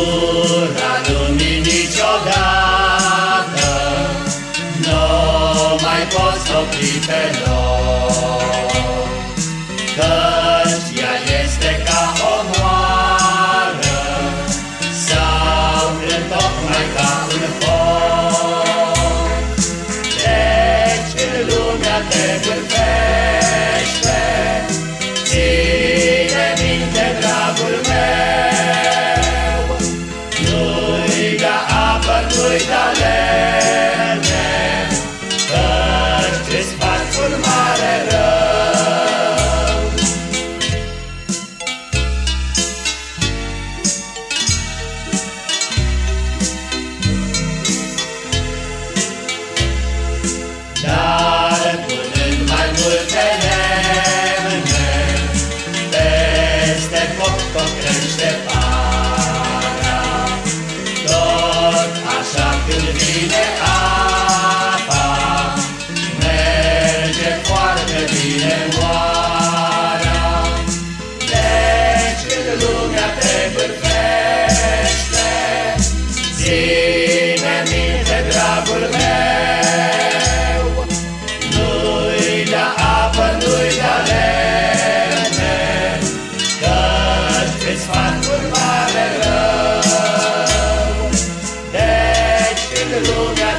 Ura lumii niciodată Nu mai poți opri pe loc îți fac un mare rău. Deci când lumea